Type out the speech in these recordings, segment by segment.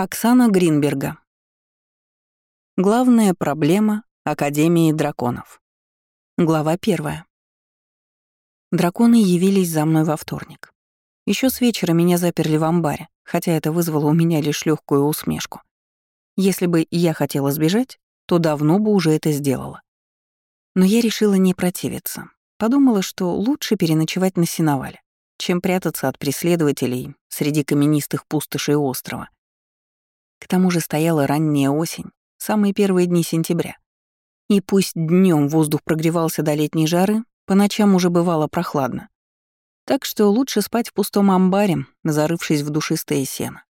Оксана Гринберга. Главная проблема Академии драконов. Глава первая. Драконы явились за мной во вторник. Еще с вечера меня заперли в амбаре, хотя это вызвало у меня лишь легкую усмешку. Если бы я хотела сбежать, то давно бы уже это сделала. Но я решила не противиться. Подумала, что лучше переночевать на сеновале, чем прятаться от преследователей среди каменистых пустошей острова — к тому же стояла ранняя осень, самые первые дни сентября. И пусть днем воздух прогревался до летней жары, по ночам уже бывало прохладно. Так что лучше спать в пустом амбаре, зарывшись в душистое сено.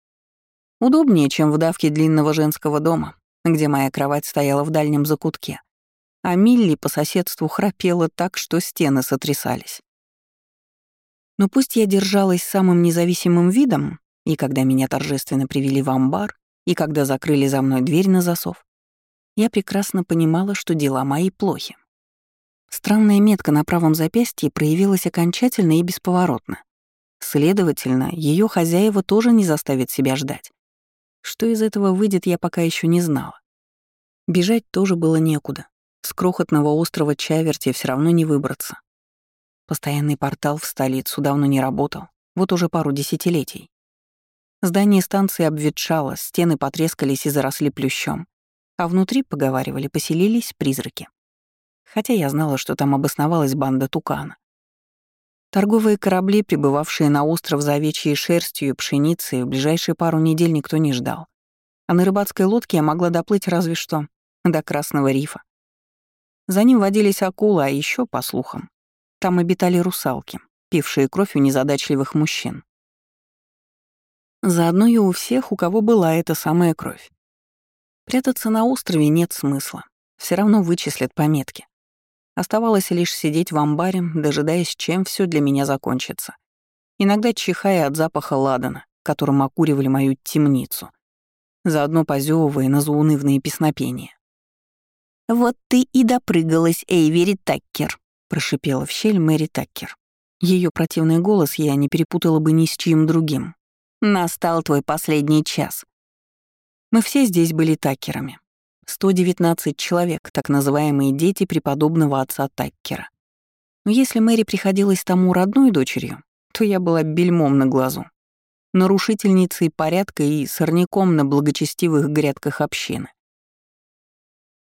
Удобнее, чем в давке длинного женского дома, где моя кровать стояла в дальнем закутке, а Милли по соседству храпела так, что стены сотрясались. Но пусть я держалась самым независимым видом, и когда меня торжественно привели в амбар, и когда закрыли за мной дверь на засов, я прекрасно понимала, что дела мои плохи. Странная метка на правом запястье проявилась окончательно и бесповоротно. Следовательно, ее хозяева тоже не заставят себя ждать. Что из этого выйдет, я пока еще не знала. Бежать тоже было некуда. С крохотного острова Чаверти все равно не выбраться. Постоянный портал в столицу давно не работал, вот уже пару десятилетий. Здание станции обветшало, стены потрескались и заросли плющом, а внутри, поговаривали, поселились призраки. Хотя я знала, что там обосновалась банда Тукана. Торговые корабли, прибывавшие на остров за овечьей шерстью и пшеницей, в ближайшие пару недель никто не ждал. А на рыбацкой лодке я могла доплыть разве что до Красного рифа. За ним водились акулы, а еще, по слухам, там обитали русалки, пившие кровь у незадачливых мужчин. Заодно и у всех, у кого была эта самая кровь. Прятаться на острове нет смысла. Все равно вычислят пометки. Оставалось лишь сидеть в амбаре, дожидаясь, чем все для меня закончится. Иногда чихая от запаха ладана, которым окуривали мою темницу. Заодно позевывая на заунывные песнопения. «Вот ты и допрыгалась, Эйвери Таккер», — прошипела в щель Мэри Таккер. Ее противный голос я не перепутала бы ни с чьим другим, Настал твой последний час. Мы все здесь были такерами. 119 человек, так называемые дети преподобного отца Таккера. Но если Мэри приходилась тому родной дочерью, то я была бельмом на глазу, нарушительницей порядка и сорняком на благочестивых грядках общины.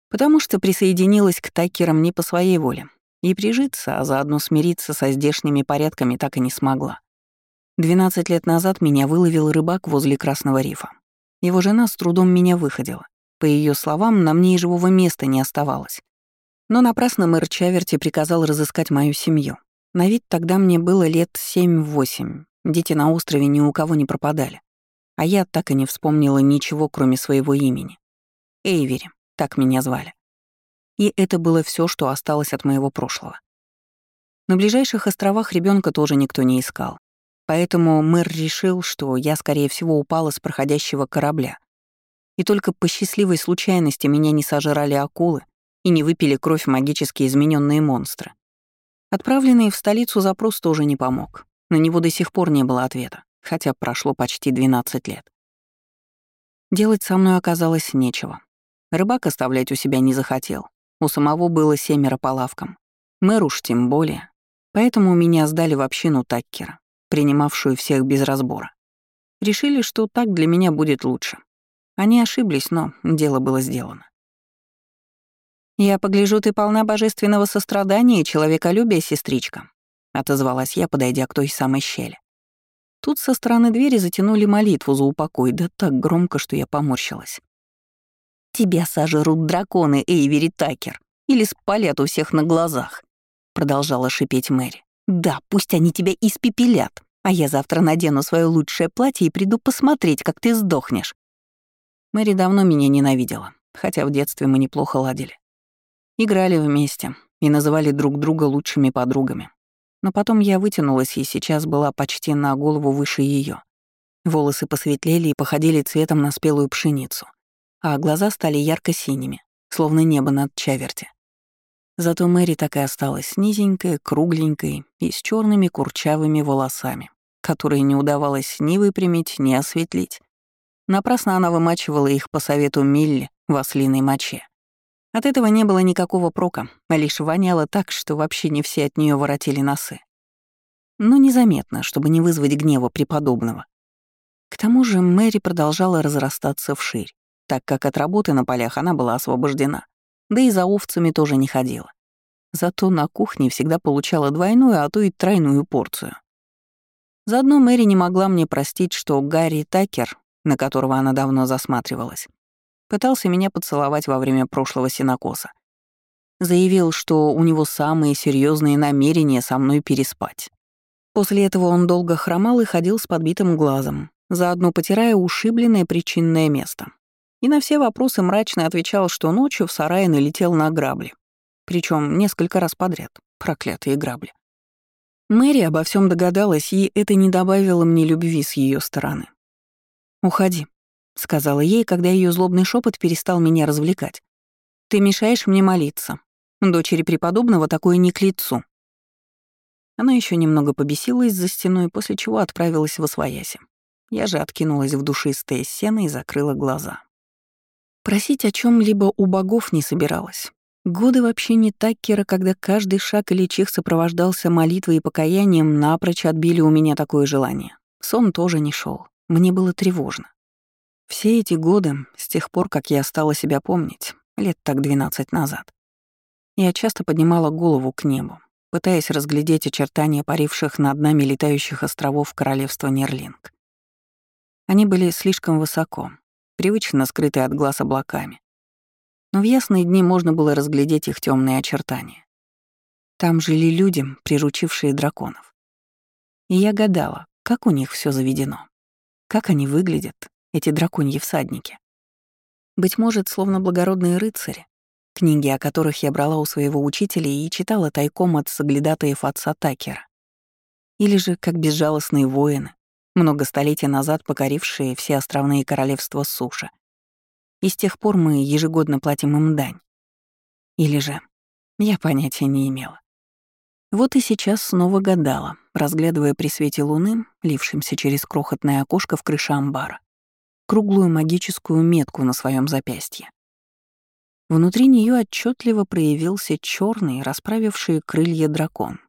Потому что присоединилась к Таккерам не по своей воле, и прижиться, а заодно смириться со здешними порядками так и не смогла. 12 лет назад меня выловил рыбак возле Красного рифа. Его жена с трудом меня выходила. По ее словам, на мне и живого места не оставалось. Но напрасно мэр Чаверти приказал разыскать мою семью. На вид тогда мне было лет 7-8. Дети на острове ни у кого не пропадали. А я так и не вспомнила ничего, кроме своего имени. Эйвери, так меня звали. И это было все, что осталось от моего прошлого. На ближайших островах ребенка тоже никто не искал. Поэтому мэр решил, что я, скорее всего, упала с проходящего корабля. И только по счастливой случайности меня не сожрали акулы и не выпили кровь магически измененные монстры. Отправленный в столицу запрос тоже не помог. На него до сих пор не было ответа, хотя прошло почти 12 лет. Делать со мной оказалось нечего. Рыбак оставлять у себя не захотел. У самого было семеро по лавкам. Мэр уж тем более. Поэтому меня сдали в общину Таккера принимавшую всех без разбора. Решили, что так для меня будет лучше. Они ошиблись, но дело было сделано. «Я погляжу, ты полна божественного сострадания и человеколюбия, сестричка», — отозвалась я, подойдя к той самой щели. Тут со стороны двери затянули молитву за упокой, да так громко, что я поморщилась. «Тебя сожрут драконы, Эйвери Такер, или спалят у всех на глазах», — продолжала шипеть Мэри. «Да, пусть они тебя испепелят. А я завтра надену свое лучшее платье и приду посмотреть, как ты сдохнешь. Мэри давно меня ненавидела, хотя в детстве мы неплохо ладили. Играли вместе и называли друг друга лучшими подругами. Но потом я вытянулась и сейчас была почти на голову выше ее. Волосы посветлели и походили цветом на спелую пшеницу, а глаза стали ярко-синими, словно небо над чаверти. Зато Мэри так и осталась низенькая, кругленькой и с черными курчавыми волосами которые не удавалось ни выпрямить, ни осветлить. Напрасно она вымачивала их по совету Милли в ослиной моче. От этого не было никакого прока, а лишь воняло так, что вообще не все от нее воротили носы. Но незаметно, чтобы не вызвать гнева преподобного. К тому же Мэри продолжала разрастаться вширь, так как от работы на полях она была освобождена, да и за овцами тоже не ходила. Зато на кухне всегда получала двойную, а то и тройную порцию. Заодно Мэри не могла мне простить, что Гарри Такер, на которого она давно засматривалась, пытался меня поцеловать во время прошлого синокоса. Заявил, что у него самые серьезные намерения со мной переспать. После этого он долго хромал и ходил с подбитым глазом, заодно потирая ушибленное причинное место. И на все вопросы мрачно отвечал, что ночью в сарае налетел на грабли. Причем несколько раз подряд. Проклятые грабли. Мэри обо всем догадалась, и это не добавило мне любви с ее стороны. «Уходи», — сказала ей, когда ее злобный шепот перестал меня развлекать. «Ты мешаешь мне молиться. Дочери преподобного такое не к лицу». Она еще немного побесилась за стеной, после чего отправилась в освояси. Я же откинулась в душистое сено и закрыла глаза. Просить о чем либо у богов не собиралась. Годы вообще не Таккера, когда каждый шаг или чих сопровождался молитвой и покаянием, напрочь отбили у меня такое желание. Сон тоже не шел. Мне было тревожно. Все эти годы, с тех пор, как я стала себя помнить, лет так 12 назад, я часто поднимала голову к небу, пытаясь разглядеть очертания паривших над нами летающих островов королевства Нерлинг. Они были слишком высоко, привычно скрыты от глаз облаками. Но в ясные дни можно было разглядеть их темные очертания. Там жили люди, приручившие драконов. И я гадала, как у них все заведено. Как они выглядят, эти драконьи всадники. Быть может, словно благородные рыцари, книги о которых я брала у своего учителя и читала тайком от соглядатаев отца Такера. Или же как безжалостные воины, много столетий назад покорившие все островные королевства суши. И с тех пор мы ежегодно платим им дань. Или же я понятия не имела. Вот и сейчас снова гадала, разглядывая при свете луны, лившимся через крохотное окошко в крыше амбара, круглую магическую метку на своем запястье. Внутри нее отчетливо проявился черный, расправивший крылья дракон.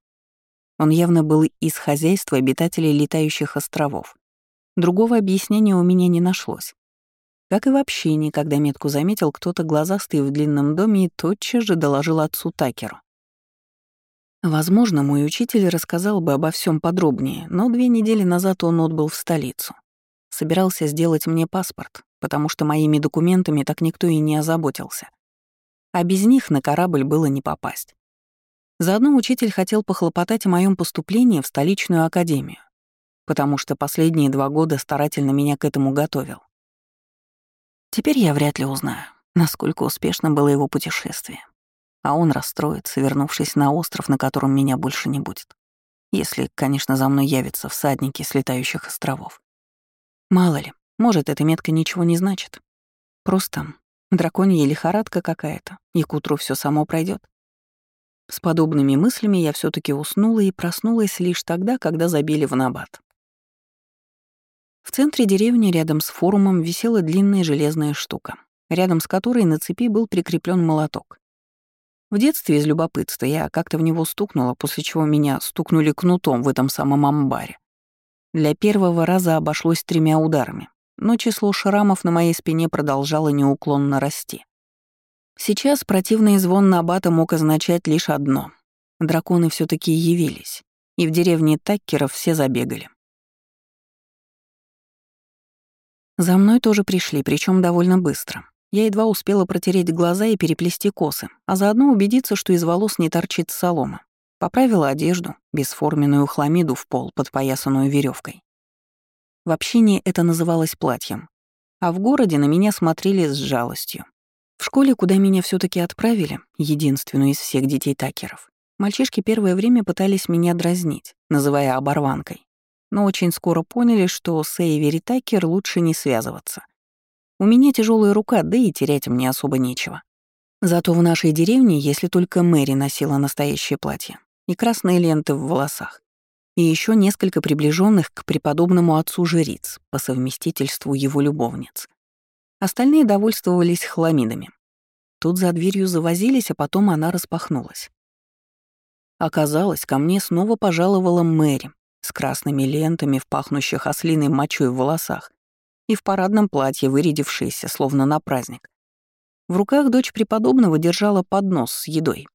Он явно был из хозяйства обитателей летающих островов. Другого объяснения у меня не нашлось. Как и вообще никогда метку заметил кто-то глазастый в длинном доме и тотчас же доложил отцу Такеру. Возможно, мой учитель рассказал бы обо всем подробнее, но две недели назад он отбыл в столицу. Собирался сделать мне паспорт, потому что моими документами так никто и не озаботился. А без них на корабль было не попасть. Заодно учитель хотел похлопотать о моем поступлении в столичную академию, потому что последние два года старательно меня к этому готовил. Теперь я вряд ли узнаю, насколько успешно было его путешествие. А он расстроится, вернувшись на остров, на котором меня больше не будет. Если, конечно, за мной явятся всадники с летающих островов. Мало ли, может, эта метка ничего не значит. Просто драконья лихорадка какая-то, и к утру все само пройдет. С подобными мыслями я все таки уснула и проснулась лишь тогда, когда забили в набат. В центре деревни рядом с форумом висела длинная железная штука, рядом с которой на цепи был прикреплен молоток. В детстве из любопытства я как-то в него стукнула, после чего меня стукнули кнутом в этом самом амбаре. Для первого раза обошлось тремя ударами, но число шрамов на моей спине продолжало неуклонно расти. Сейчас противный звон Набата мог означать лишь одно. Драконы все таки явились, и в деревне Таккеров все забегали. За мной тоже пришли, причем довольно быстро. Я едва успела протереть глаза и переплести косы, а заодно убедиться, что из волос не торчит солома. Поправила одежду, бесформенную хламиду в пол, подпоясанную веревкой. В общине это называлось платьем, а в городе на меня смотрели с жалостью. В школе, куда меня все таки отправили, единственную из всех детей Такеров, мальчишки первое время пытались меня дразнить, называя оборванкой. Но очень скоро поняли, что с Эйвери Такер лучше не связываться. У меня тяжелая рука, да и терять мне особо нечего. Зато в нашей деревне, если только Мэри носила настоящее платье и красные ленты в волосах, и еще несколько приближенных к преподобному отцу жриц, по совместительству его любовниц. Остальные довольствовались хламидами. Тут за дверью завозились, а потом она распахнулась. Оказалось, ко мне снова пожаловала Мэри с красными лентами в пахнущих ослиной мочой в волосах и в парадном платье, вырядившейся, словно на праздник. В руках дочь преподобного держала поднос с едой.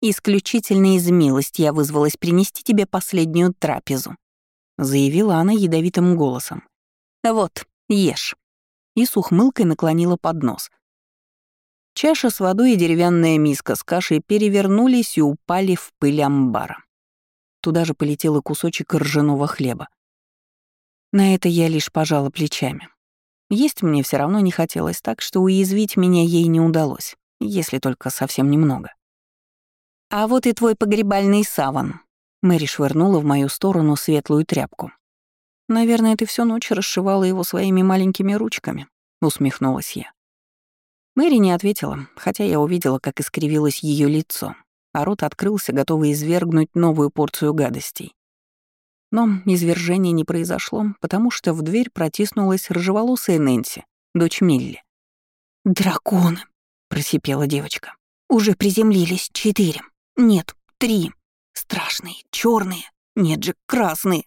«Исключительно из милости я вызвалась принести тебе последнюю трапезу», заявила она ядовитым голосом. «Вот, ешь». И с ухмылкой наклонила поднос. Чаша с водой и деревянная миска с кашей перевернулись и упали в пыль амбара. Туда же полетел и кусочек ржаного хлеба. На это я лишь пожала плечами. Есть мне все равно не хотелось, так что уязвить меня ей не удалось, если только совсем немного. «А вот и твой погребальный саван», — Мэри швырнула в мою сторону светлую тряпку. «Наверное, ты всю ночь расшивала его своими маленькими ручками», — усмехнулась я. Мэри не ответила, хотя я увидела, как искривилось ее лицо, а рот открылся, готовый извергнуть новую порцию гадостей. Но извержения не произошло, потому что в дверь протиснулась рыжеволосая Нэнси, дочь Милли. «Драконы!» — просипела девочка. «Уже приземлились четыре. Нет, три. Страшные, черные. Нет же, красные.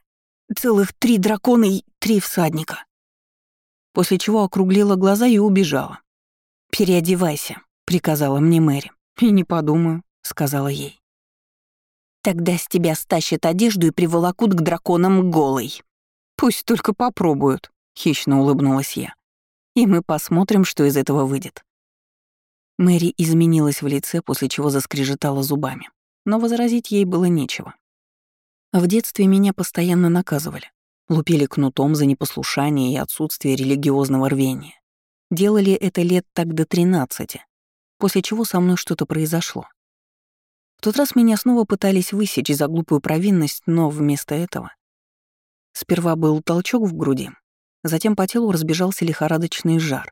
Целых три дракона и три всадника». После чего округлила глаза и убежала. «Переодевайся», — приказала мне Мэри. «И не подумаю», — сказала ей. «Тогда с тебя стащат одежду и приволокут к драконам голой». «Пусть только попробуют», — хищно улыбнулась я. «И мы посмотрим, что из этого выйдет». Мэри изменилась в лице, после чего заскрежетала зубами. Но возразить ей было нечего. В детстве меня постоянно наказывали. Лупили кнутом за непослушание и отсутствие религиозного рвения. Делали это лет так до 13, после чего со мной что-то произошло. В тот раз меня снова пытались высечь за глупую провинность, но вместо этого... Сперва был толчок в груди, затем по телу разбежался лихорадочный жар,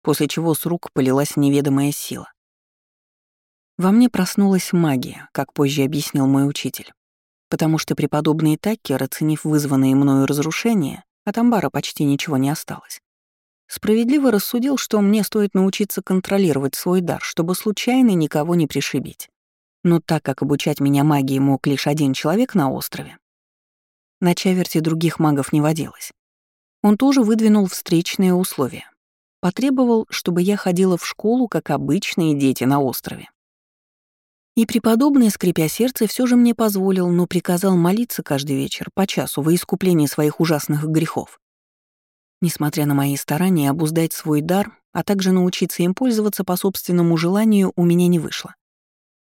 после чего с рук полилась неведомая сила. Во мне проснулась магия, как позже объяснил мой учитель, потому что преподобный Таккер, оценив вызванные мною разрушения, от амбара почти ничего не осталось. Справедливо рассудил, что мне стоит научиться контролировать свой дар, чтобы случайно никого не пришибить. Но так как обучать меня магии мог лишь один человек на острове, на чаверти других магов не водилось. Он тоже выдвинул встречные условия. Потребовал, чтобы я ходила в школу, как обычные дети на острове. И преподобный, скрипя сердце, все же мне позволил, но приказал молиться каждый вечер по часу во искупление своих ужасных грехов. Несмотря на мои старания обуздать свой дар, а также научиться им пользоваться по собственному желанию, у меня не вышло.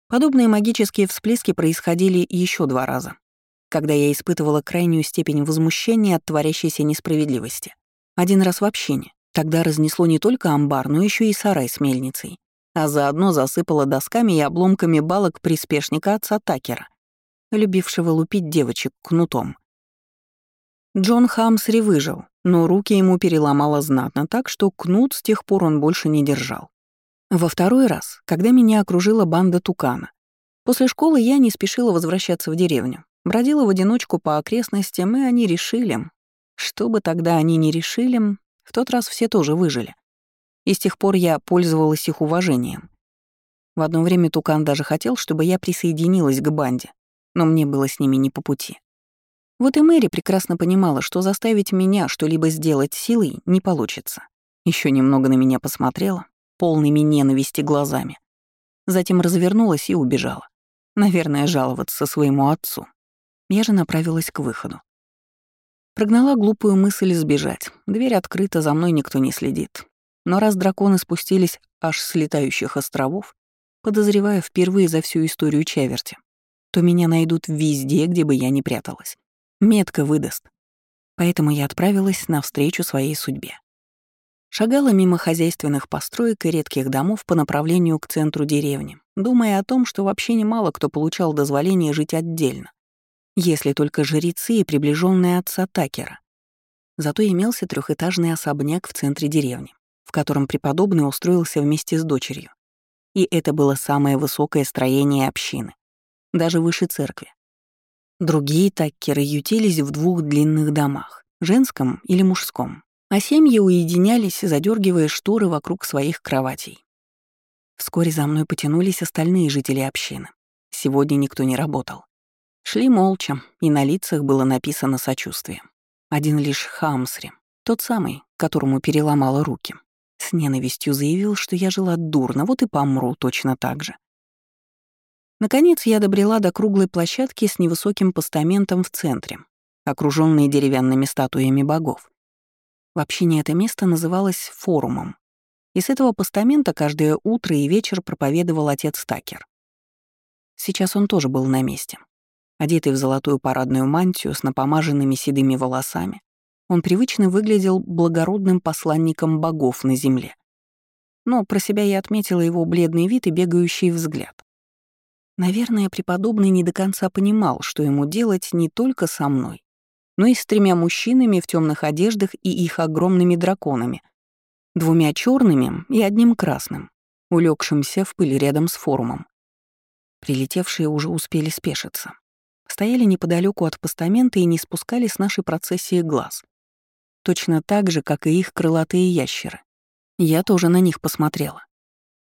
Подобные магические всплески происходили еще два раза, когда я испытывала крайнюю степень возмущения от творящейся несправедливости. Один раз вообще не. Тогда разнесло не только амбар, но еще и сарай с мельницей, а заодно засыпало досками и обломками балок приспешника отца Такера, любившего лупить девочек кнутом. Джон Хамсри выжил, но руки ему переломало знатно так, что кнут с тех пор он больше не держал. Во второй раз, когда меня окружила банда Тукана. После школы я не спешила возвращаться в деревню. Бродила в одиночку по окрестностям, и они решили. Что бы тогда они ни решили, в тот раз все тоже выжили. И с тех пор я пользовалась их уважением. В одно время Тукан даже хотел, чтобы я присоединилась к банде, но мне было с ними не по пути. Вот и Мэри прекрасно понимала, что заставить меня что-либо сделать силой не получится. Еще немного на меня посмотрела, полными ненависти глазами. Затем развернулась и убежала. Наверное, жаловаться своему отцу. Я же направилась к выходу. Прогнала глупую мысль сбежать. Дверь открыта, за мной никто не следит. Но раз драконы спустились аж с летающих островов, подозревая впервые за всю историю Чаверти, то меня найдут везде, где бы я ни пряталась. Метко выдаст. Поэтому я отправилась навстречу своей судьбе. Шагала мимо хозяйственных построек и редких домов по направлению к центру деревни, думая о том, что вообще немало кто получал дозволение жить отдельно, если только жрецы и приближенные отца Такера. Зато имелся трехэтажный особняк в центре деревни, в котором преподобный устроился вместе с дочерью. И это было самое высокое строение общины, даже выше церкви. Другие таккеры ютились в двух длинных домах, женском или мужском, а семьи уединялись, задергивая шторы вокруг своих кроватей. Вскоре за мной потянулись остальные жители общины. Сегодня никто не работал. Шли молча, и на лицах было написано сочувствие. Один лишь Хамсри, тот самый, которому переломала руки, с ненавистью заявил, что я жила дурно, вот и помру точно так же. Наконец я добрела до круглой площадки с невысоким постаментом в центре, окружённой деревянными статуями богов. В общине это место называлось форумом, и с этого постамента каждое утро и вечер проповедовал отец Такер. Сейчас он тоже был на месте. Одетый в золотую парадную мантию с напомаженными седыми волосами, он привычно выглядел благородным посланником богов на земле. Но про себя я отметила его бледный вид и бегающий взгляд. Наверное, преподобный не до конца понимал, что ему делать не только со мной, но и с тремя мужчинами в темных одеждах и их огромными драконами, двумя черными и одним красным, улегшимся в пыль рядом с форумом. Прилетевшие уже успели спешиться. Стояли неподалеку от постамента и не спускали с нашей процессии глаз. Точно так же, как и их крылатые ящеры. Я тоже на них посмотрела.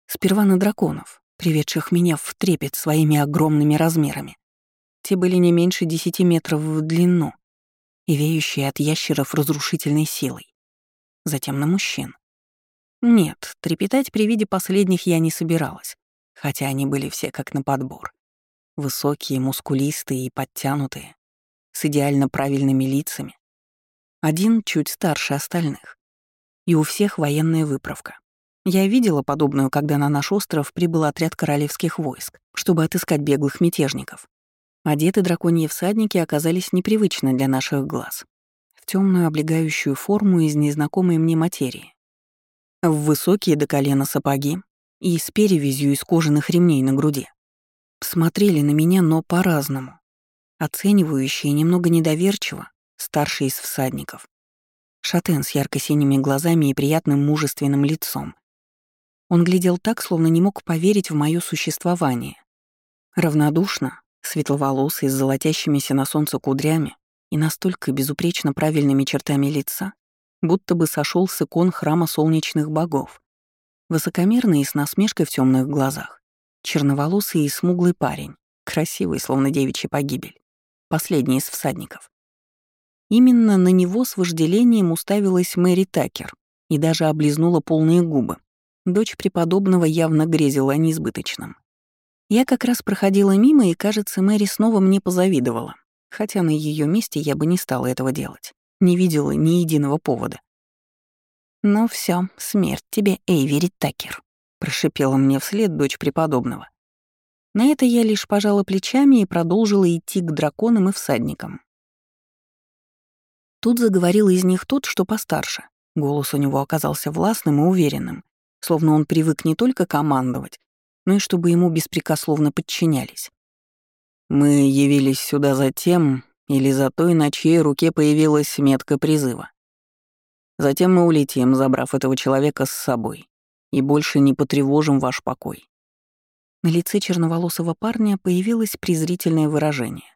Сперва на драконов, приведших меня в трепет своими огромными размерами. Те были не меньше десяти метров в длину и веющие от ящеров разрушительной силой. Затем на мужчин. Нет, трепетать при виде последних я не собиралась, хотя они были все как на подбор. Высокие, мускулистые и подтянутые, с идеально правильными лицами. Один чуть старше остальных. И у всех военная выправка. Я видела подобную, когда на наш остров прибыл отряд королевских войск, чтобы отыскать беглых мятежников. Одеты драконьи всадники оказались непривычны для наших глаз. В темную облегающую форму из незнакомой мне материи. В высокие до колена сапоги и с перевязью из кожаных ремней на груди. Смотрели на меня, но по-разному. Оценивающие немного недоверчиво, старший из всадников. Шатен с ярко-синими глазами и приятным мужественным лицом, он глядел так, словно не мог поверить в мое существование. Равнодушно, светловолосый, с золотящимися на солнце кудрями и настолько безупречно правильными чертами лица, будто бы сошел с икон храма солнечных богов. Высокомерный и с насмешкой в темных глазах. Черноволосый и смуглый парень, красивый, словно девичья погибель. Последний из всадников. Именно на него с вожделением уставилась Мэри Такер и даже облизнула полные губы, Дочь преподобного явно грезила о неизбыточном. Я как раз проходила мимо, и, кажется, Мэри снова мне позавидовала. Хотя на ее месте я бы не стала этого делать. Не видела ни единого повода. «Ну все, смерть тебе, Эйвери Такер», — прошипела мне вслед дочь преподобного. На это я лишь пожала плечами и продолжила идти к драконам и всадникам. Тут заговорил из них тот, что постарше. Голос у него оказался властным и уверенным словно он привык не только командовать, но и чтобы ему беспрекословно подчинялись. «Мы явились сюда за тем, или за той, на чьей руке появилась метка призыва. Затем мы улетим, забрав этого человека с собой, и больше не потревожим ваш покой». На лице черноволосого парня появилось презрительное выражение,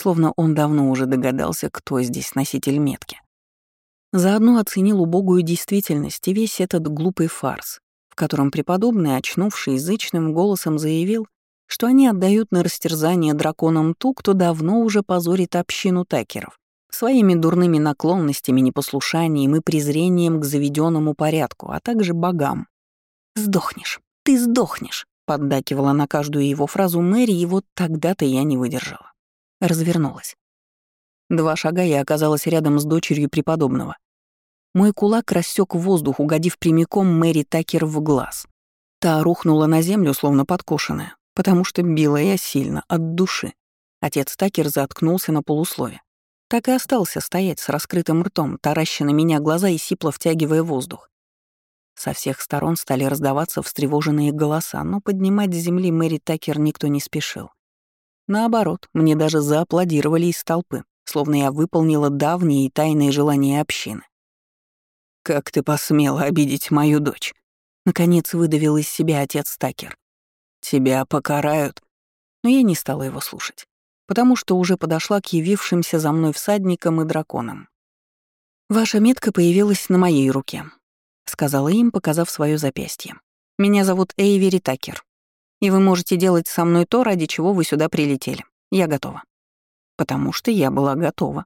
словно он давно уже догадался, кто здесь носитель метки. Заодно оценил убогую действительность и весь этот глупый фарс, в котором преподобный, очнувший язычным голосом, заявил, что они отдают на растерзание драконам ту, кто давно уже позорит общину такеров своими дурными наклонностями, непослушанием и презрением к заведенному порядку, а также богам. «Сдохнешь, ты сдохнешь», — поддакивала на каждую его фразу Мэри, и вот тогда-то я не выдержала. Развернулась. Два шага я оказалась рядом с дочерью преподобного. Мой кулак рассек воздух, угодив прямиком Мэри Такер в глаз. Та рухнула на землю, словно подкошенная, потому что била я сильно, от души. Отец Такер заткнулся на полуслове. Так и остался стоять с раскрытым ртом, тараща на меня глаза и сипло втягивая воздух. Со всех сторон стали раздаваться встревоженные голоса, но поднимать с земли Мэри Такер никто не спешил. Наоборот, мне даже зааплодировали из толпы словно я выполнила давние и тайные желания общины. «Как ты посмела обидеть мою дочь?» Наконец выдавил из себя отец Такер. «Тебя покарают». Но я не стала его слушать. потому что уже подошла к явившимся за мной всадникам и драконам. «Ваша метка появилась на моей руке», — сказала им, показав свое запястье. «Меня зовут Эйвери Такер, и вы можете делать со мной то, ради чего вы сюда прилетели. Я готова». Потому что я была готова.